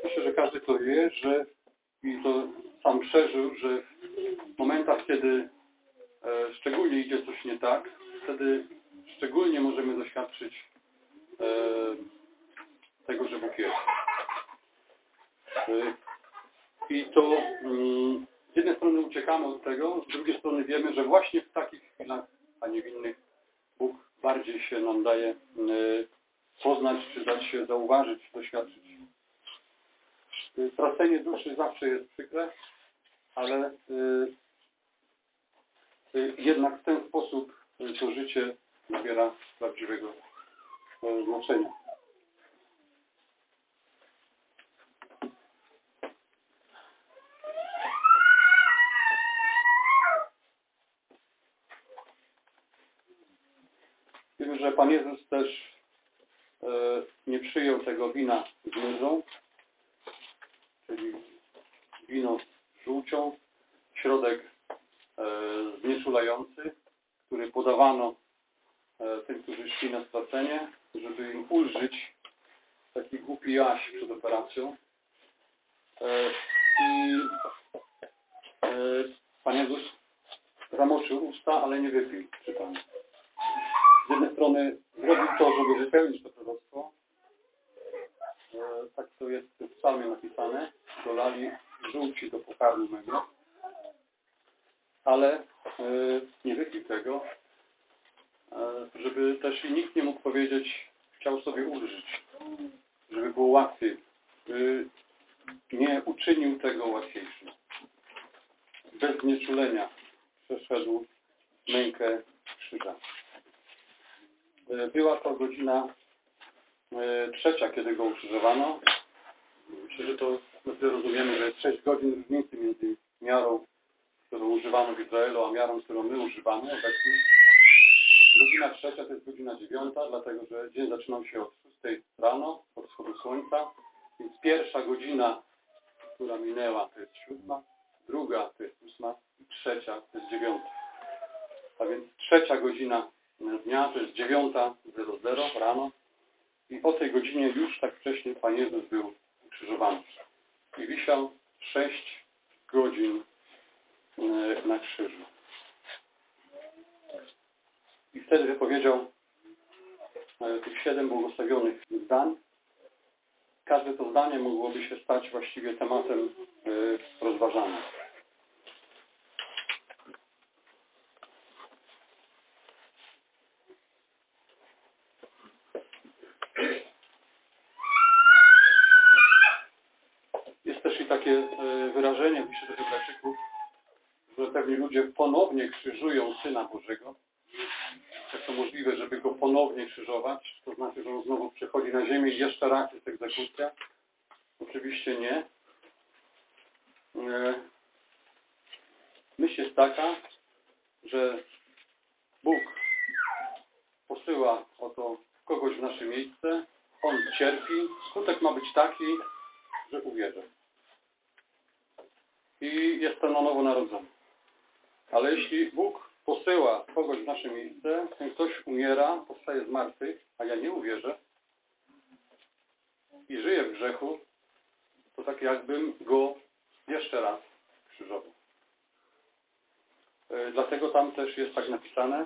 Myślę, że każdy to wie, że i to sam przeżył, że w momentach, kiedy e, szczególnie idzie coś nie tak, wtedy szczególnie możemy doświadczyć e, tego, że Bóg jest. E, I to mm, z jednej strony uciekamy od tego, z drugiej strony wiemy, że właśnie w takich chwilach, a nie w innych, Bóg bardziej się nam daje y, poznać, czy dać się zauważyć, doświadczyć. Y, Tracenie duszy zawsze jest przykre, ale y, y, jednak w ten sposób y, to życie nabiera prawdziwego y, znaczenia. Że Pan Jezus też e, nie przyjął tego wina z myzą, czyli wino z żółcią, środek e, znieczulający, który podawano e, tym, którzy szli na stracenie, żeby im ulżyć taki głupi jaś przed operacją. I Pan Jezus zamoczył usta, ale nie wypił, czytamy z jednej strony zrobił to, żeby wypełnić to proroctwo. E, tak to jest w psalmie napisane. Dolali żółci do pokarmu mego. Ale e, nie wypił tego, e, żeby też i nikt nie mógł powiedzieć, chciał sobie ulżyć, żeby było łatwiej. Nie uczynił tego łatwiejszym. Bez znieczulenia przeszedł mękę krzyża. Była to godzina e, trzecia, kiedy go ukrzyżowano. Myślę, że to my rozumiemy, że jest 6 godzin różnicy między miarą, którą używano w Izraelu, a miarą, którą my używamy obecnie. Godzina trzecia to jest godzina dziewiąta, dlatego że dzień zaczynał się od 6 rano, od wschodu słońca. Więc pierwsza godzina, która minęła, to jest siódma, druga to jest ósma i trzecia to jest dziewiąta. A więc trzecia godzina dnia, to jest 9.00 rano i o tej godzinie już tak wcześnie Pan Jezus był ukrzyżowany. I wisiał 6 godzin e, na krzyżu. I wtedy wypowiedział e, tych siedem błogosławionych zdań. Każde to zdanie mogłoby się stać właściwie tematem e, rozważania. Pewni ludzie ponownie krzyżują Syna Bożego. Jak to możliwe, żeby Go ponownie krzyżować? To znaczy, że On znowu przychodzi na ziemię i jeszcze raz jest egzekucja? Oczywiście nie. E, Myśl jest taka, że Bóg posyła oto kogoś w nasze miejsce, On cierpi, skutek ma być taki, że uwierzę. I jestem na nowo narodzony. Ale jeśli Bóg posyła kogoś w nasze miejsce, ten ktoś umiera, powstaje z martwych, a ja nie uwierzę i żyję w grzechu, to tak jakbym go jeszcze raz krzyżował. E, Dlatego tam też jest tak napisane,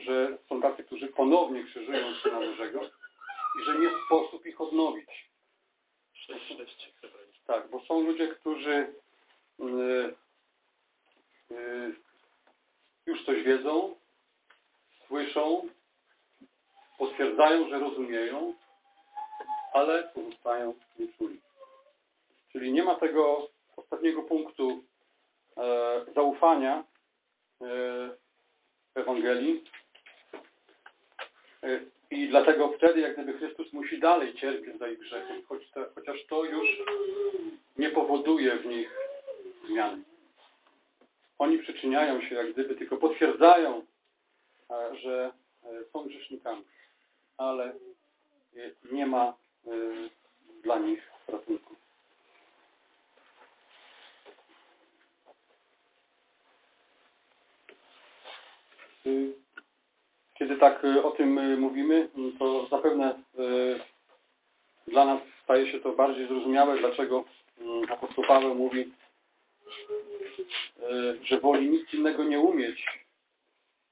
że są tacy, którzy ponownie krzyżują Syna Bożego i że nie sposób ich odnowić. Tak, bo są ludzie, którzy już coś wiedzą, słyszą, potwierdzają, że rozumieją, ale pozostają nieczuli. Czyli nie ma tego ostatniego punktu e, zaufania e, Ewangelii. E, I dlatego wtedy, jak gdyby Chrystus musi dalej cierpieć za ich grzechy, choć to, chociaż to już nie powoduje w nich zmiany. Oni przyczyniają się, jak gdyby tylko potwierdzają, e, że e, są grzesznikami, ale e, nie ma dla nich ratunku. Y, Kiedy tak o tym mówimy, to zapewne dla nas staje się to bardziej zrozumiałe, dlaczego mm, apostoł Paweł mówi, że woli nic innego nie umieć,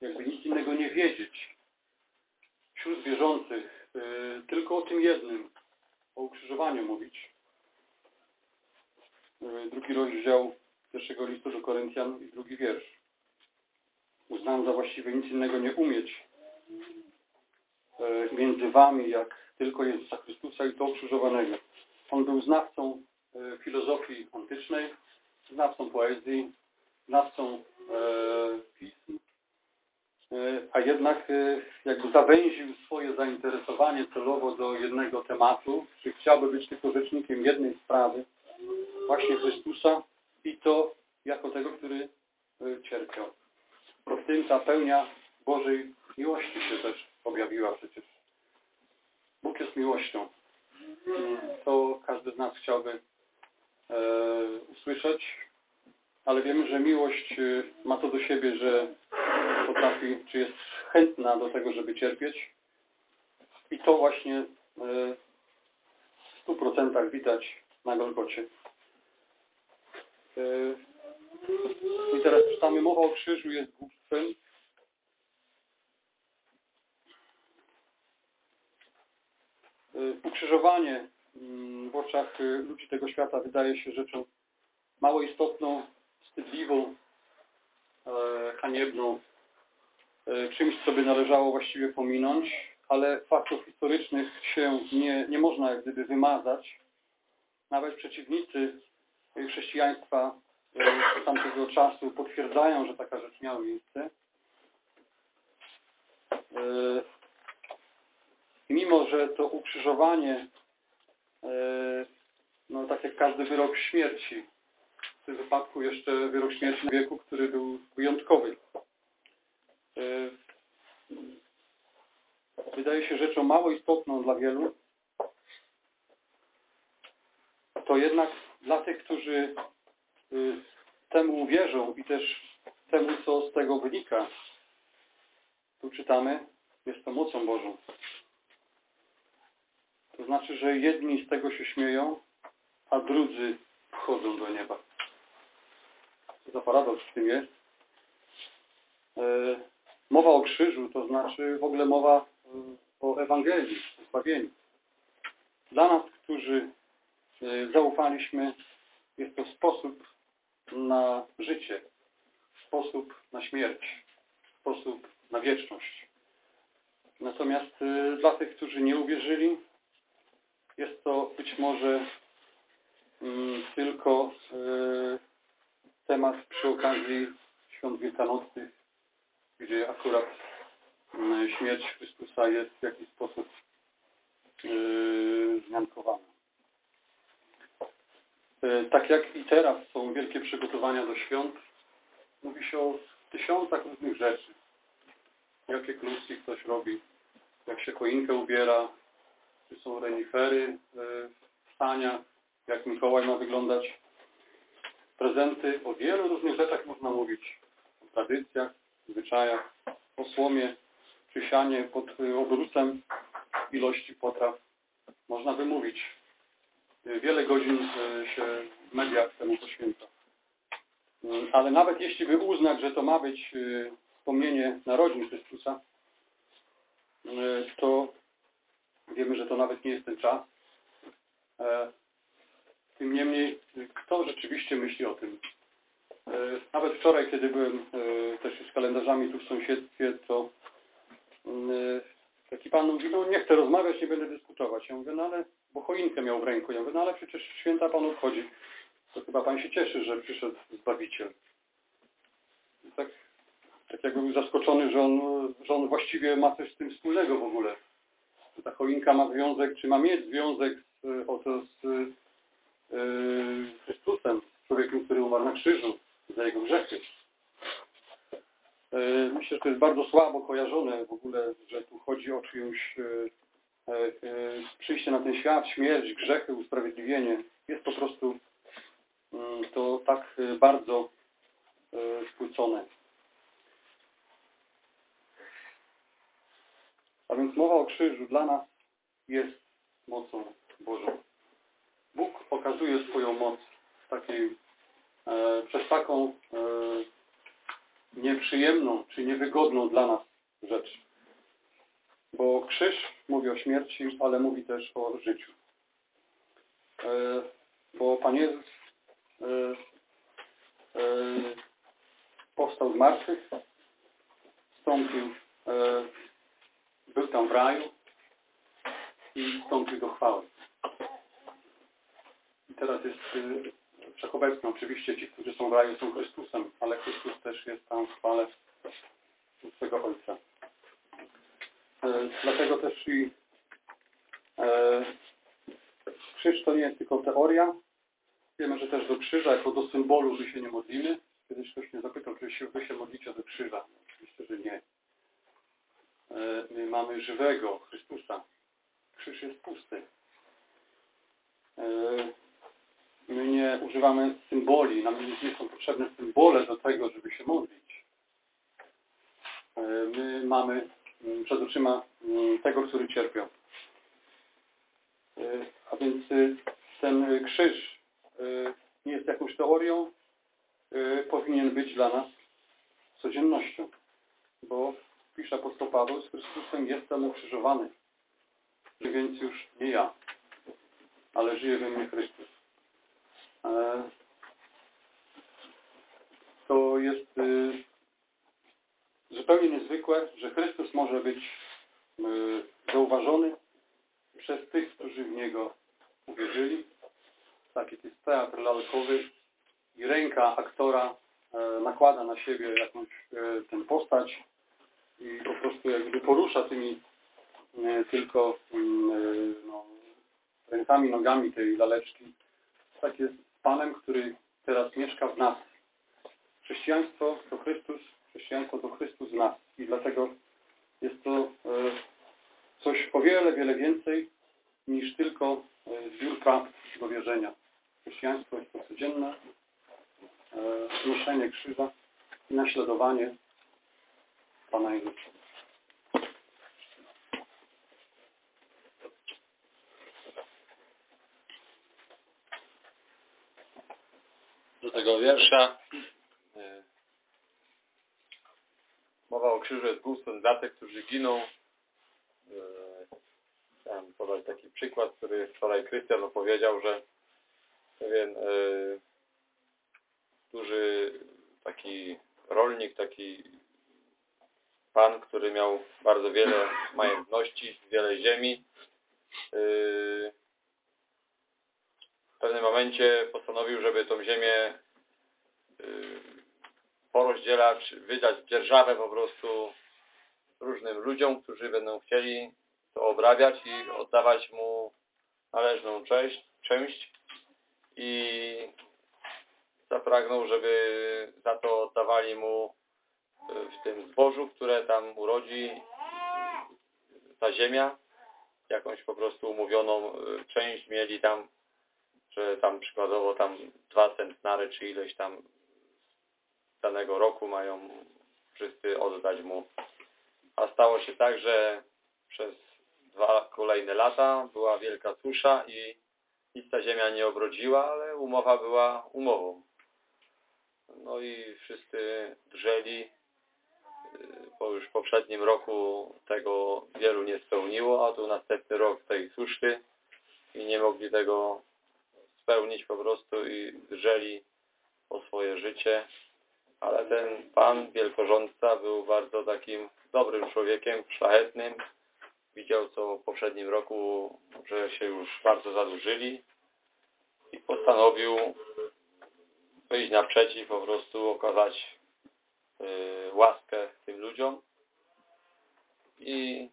jakby nic innego nie wiedzieć wśród wierzących, tylko o tym jednym, o ukrzyżowaniu mówić. Drugi rozdział pierwszego listu do Koryntian i drugi wiersz. Uznałem za właściwe nic innego nie umieć e, między wami, jak tylko Jezusa Chrystusa i to ukrzyżowanego. On był znawcą e, filozofii antycznej, znawcą poezji, znawcą e, pism, a jednak jakby zawęził swoje zainteresowanie celowo do jednego tematu, czy chciałby być tylko rzecznikiem jednej sprawy, właśnie Chrystusa i to jako tego, który cierpiał w tym ta pełnia Bożej miłości się też objawiła przecież. Bóg jest miłością. To każdy z nas chciałby e, usłyszeć, ale wiemy, że miłość e, ma to do siebie, że potrafi, czy jest chętna do tego, żeby cierpieć. I to właśnie e, w stu procentach widać na Golgocie. E, i teraz czytamy, mowa o krzyżu jest głupstwem. Ukrzyżowanie w oczach y, ludzi tego świata wydaje się rzeczą mało istotną, wstydliwą, e, haniebną, e, czymś, co by należało właściwie pominąć, ale faktów historycznych się nie, nie można jak gdyby wymazać. Nawet przeciwnicy chrześcijaństwa z tamtego czasu potwierdzają, że taka rzecz miała miejsce. E, mimo, że to ukrzyżowanie, e, no tak jak każdy wyrok śmierci, w tym wypadku jeszcze wyrok śmierci na wieku, który był wyjątkowy. E, wydaje się rzeczą mało istotną dla wielu, to jednak dla tych, którzy Y, temu uwierzą i też temu, co z tego wynika. Tu czytamy, jest to mocą Bożą. To znaczy, że jedni z tego się śmieją, a drudzy wchodzą do nieba. Co za paradoks w tym jest? E, mowa o krzyżu, to znaczy w ogóle mowa e, o Ewangelii, o zbawieniu. Dla nas, którzy e, zaufaliśmy, jest to sposób na życie, sposób na śmierć, sposób na wieczność. Natomiast dla tych, którzy nie uwierzyli, jest to być może mm, tylko y, temat przy okazji świąt wielkanocnych, gdzie akurat mm, śmierć Chrystusa jest w jakiś sposób y, zmiankowana. E, tak jak i teraz są wielkie przygotowania do świąt, mówi się o tysiącach różnych rzeczy. Jakie kluski ktoś robi, jak się choinkę ubiera, czy są renifery e, w staniach, jak Mikołaj ma wyglądać. Prezenty, o wielu różnych rzeczach można mówić. O tradycjach, zwyczajach, o słomie, czy sianie pod obrócem ilości potraw. Można by mówić wiele godzin e, się w mediach temu poświęca. Ale nawet jeśli by uznać, że to ma być e, wspomnienie narodzin Chrystusa, e, to wiemy, że to nawet nie jest ten czas. Tym niemniej, kto rzeczywiście myśli o tym? E, Nawet wczoraj, kiedy byłem e, też z kalendarzami tu w sąsiedztwie, to mm, e, taki pan mówi, no nie chcę rozmawiać, nie będę dyskutować. Ja mówię, no ale, bo choinkę miał w ręku. Ja mówię, no ale przecież święta pan obchodzi. To chyba pan się cieszy, że przyszedł Zbawiciel. Tak, tak jakby był zaskoczony, że on, że on właściwie ma coś z tym wspólnego w ogóle. Czy ta choinka ma związek, czy ma mieć związek z, oto z yy, Chrystusem, człowiekiem, który umarł na krzyżu za jego grzechy. Yy, Myślę, że to jest bardzo słabo kojarzone w ogóle, że tu chodzi o czyjąś yy, przyjście na ten świat, śmierć, grzechy, usprawiedliwienie. Jest po prostu yy, to tak bardzo spłycone. A więc mowa o krzyżu dla nas jest mocą Bożą. Bóg pokazuje swoją moc takiej, e, przez taką e, nieprzyjemną czy niewygodną dla nas rzecz. Bo krzyż mówi o śmierci, ale mówi też o życiu. E, bo Pan Jezus e, e, powstał z martwych, wstąpił, e, był tam w raju i wstąpił do chwały. I teraz jest y, wszechobecny. Oczywiście ci, którzy są w raju, są Chrystusem, ale Chrystus też jest tam w chwale swego Ojca. E, dlatego też i e, krzyż to nie jest tylko teoria. Wiemy, że też do krzyża, jako do symbolu my się nie modlimy. Kiedyś ktoś mnie zapytał, czy się, wy się modlicie do krzyża. Oczywiście, że nie. E, my mamy żywego Chrystusa. Krzyż jest pusty. E, My nie używamy symboli, nam nie są potrzebne symbole do tego, żeby się modlić. E, My mamy mm, przed oczyma mm, tego, który cierpiał. A więc y, ten krzyż y, nie jest jakąś teorią, y, powinien być dla nas codziennością. Bo pisze apostoł Paweł, z Chrystusem jestem ukrzyżowany. Więc już nie ja, ale żyje we mnie Chrystus. E, To jest y, zupełnie niezwykłe, że Chrystus może być y, zauważony przez tych, którzy w Niego uwierzyli. Taki jest teatr lalkowy i ręka aktora e, nakłada na siebie jakąś e, tę postać i po prostu jakby porusza tymi e, tylko mm, e, no, rękami, nogami tej laleczki. Tak jest Panem, który teraz mieszka w nas. Chrześcijaństwo to Chrystus, chrześcijaństwo to Chrystus w nas. I dlatego jest to e, coś o wiele, wiele więcej niż tylko zbiór praw do wierzenia. Chrześcijaństwo jest to codzienne noszenie krzyża i naśladowanie Pana Jezusa. do tego wiersza. Y, Mowa o krzyżu jest bóstwem dla tych, którzy giną. Y, Chciałem podać taki przykład, który wczoraj Krystian opowiedział, że pewien y, duży taki rolnik, taki pan, który miał bardzo wiele majątności, wiele ziemi, y, w pewnym momencie postanowił, żeby tą ziemię y, porozdzielać, wydać dzierżawę po prostu różnym ludziom, którzy będą chcieli to obrabiać i oddawać mu należną część, część. I zapragnął, żeby za to oddawali mu w tym zbożu, które tam urodzi ta ziemia, jakąś po prostu umówioną y, część mieli tam że tam przykładowo tam dwa centnary czy ileś tam danego roku mają wszyscy oddać mu. A stało się tak, że przez dwa kolejne lata była wielka susza i nic ta ziemia nie obrodziła, ale umowa była umową. No i wszyscy drżeli, bo już w poprzednim roku tego wielu nie spełniło, a tu następny rok tej suszy i nie mogli tego spełnić po prostu i drżeli o swoje życie, ale ten pan wielkorządca był bardzo takim dobrym człowiekiem, szlachetnym. Widział co w poprzednim roku, że się już bardzo zadłużyli i postanowił wyjść naprzeciw, po prostu okazać łaskę tym ludziom i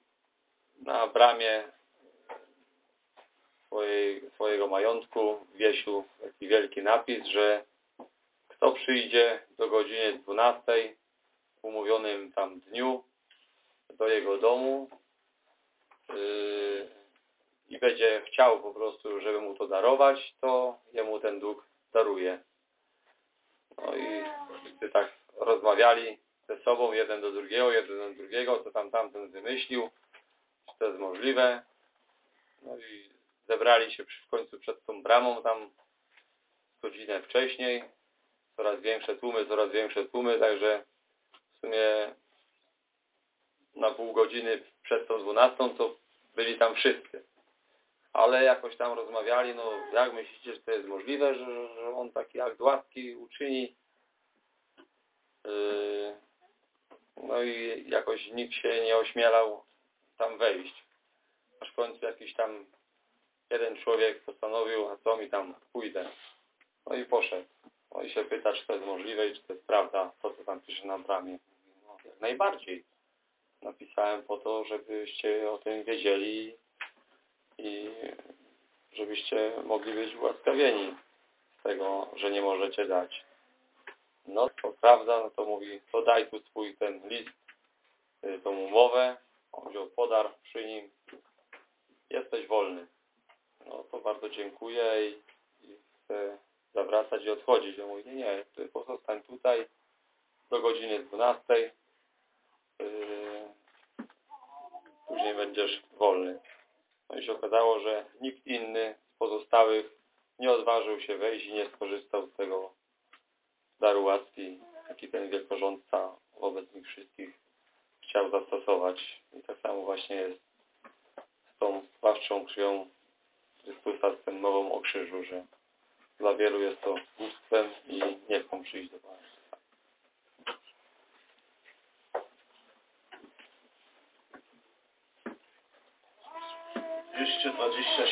na bramie swojej, swojego majątku wiesił taki wielki napis, że kto przyjdzie do godziny 12 w umówionym tam dniu do jego domu yy, i będzie chciał po prostu, żeby mu to darować, to jemu ten dług daruje. No i wszyscy tak rozmawiali ze sobą, jeden do drugiego, jeden do drugiego, co tam tamten wymyślił, czy to jest możliwe. No i zebrali się w końcu przed tą bramą tam godzinę wcześniej. Coraz większe tłumy, coraz większe tłumy, także w sumie na pół godziny przed tą dwunastą to byli tam wszyscy. Ale jakoś tam rozmawiali, no jak myślicie, że to jest możliwe, że, że on taki akt łaski uczyni? Yy, no i jakoś nikt się nie ośmielał tam wejść. Aż w końcu jakiś tam jeden człowiek postanowił, a co mi tam pójdę. No i poszedł. No i się pyta, czy to jest możliwe i czy to jest prawda, to co tam pisze na bramie. No, najbardziej. Napisałem po to, żebyście o tym wiedzieli i żebyście mogli być ułaskawieni z tego, że nie możecie dać. No to prawda, no to mówi, to daj tu swój ten list, y, tą umowę. On wziął podar przy nim. Jesteś wolny. No to bardzo dziękuję i, i chcę zawracać i odchodzić. Ja mówię, nie, nie, ty pozostań tutaj do godziny 12. Yy, później będziesz wolny. No i się okazało, że nikt inny z pozostałych nie odważył się wejść i nie skorzystał z tego daru łaski, jaki ten wielkorządca wobec nich wszystkich chciał zastosować. I tak samo właśnie jest z tą zbawczą krwią Chrystusa, z tym mową o krzyżu, że dla wielu jest to bóstwem i nie chcą przyjść do Pana. Dwieście dwadzieścia.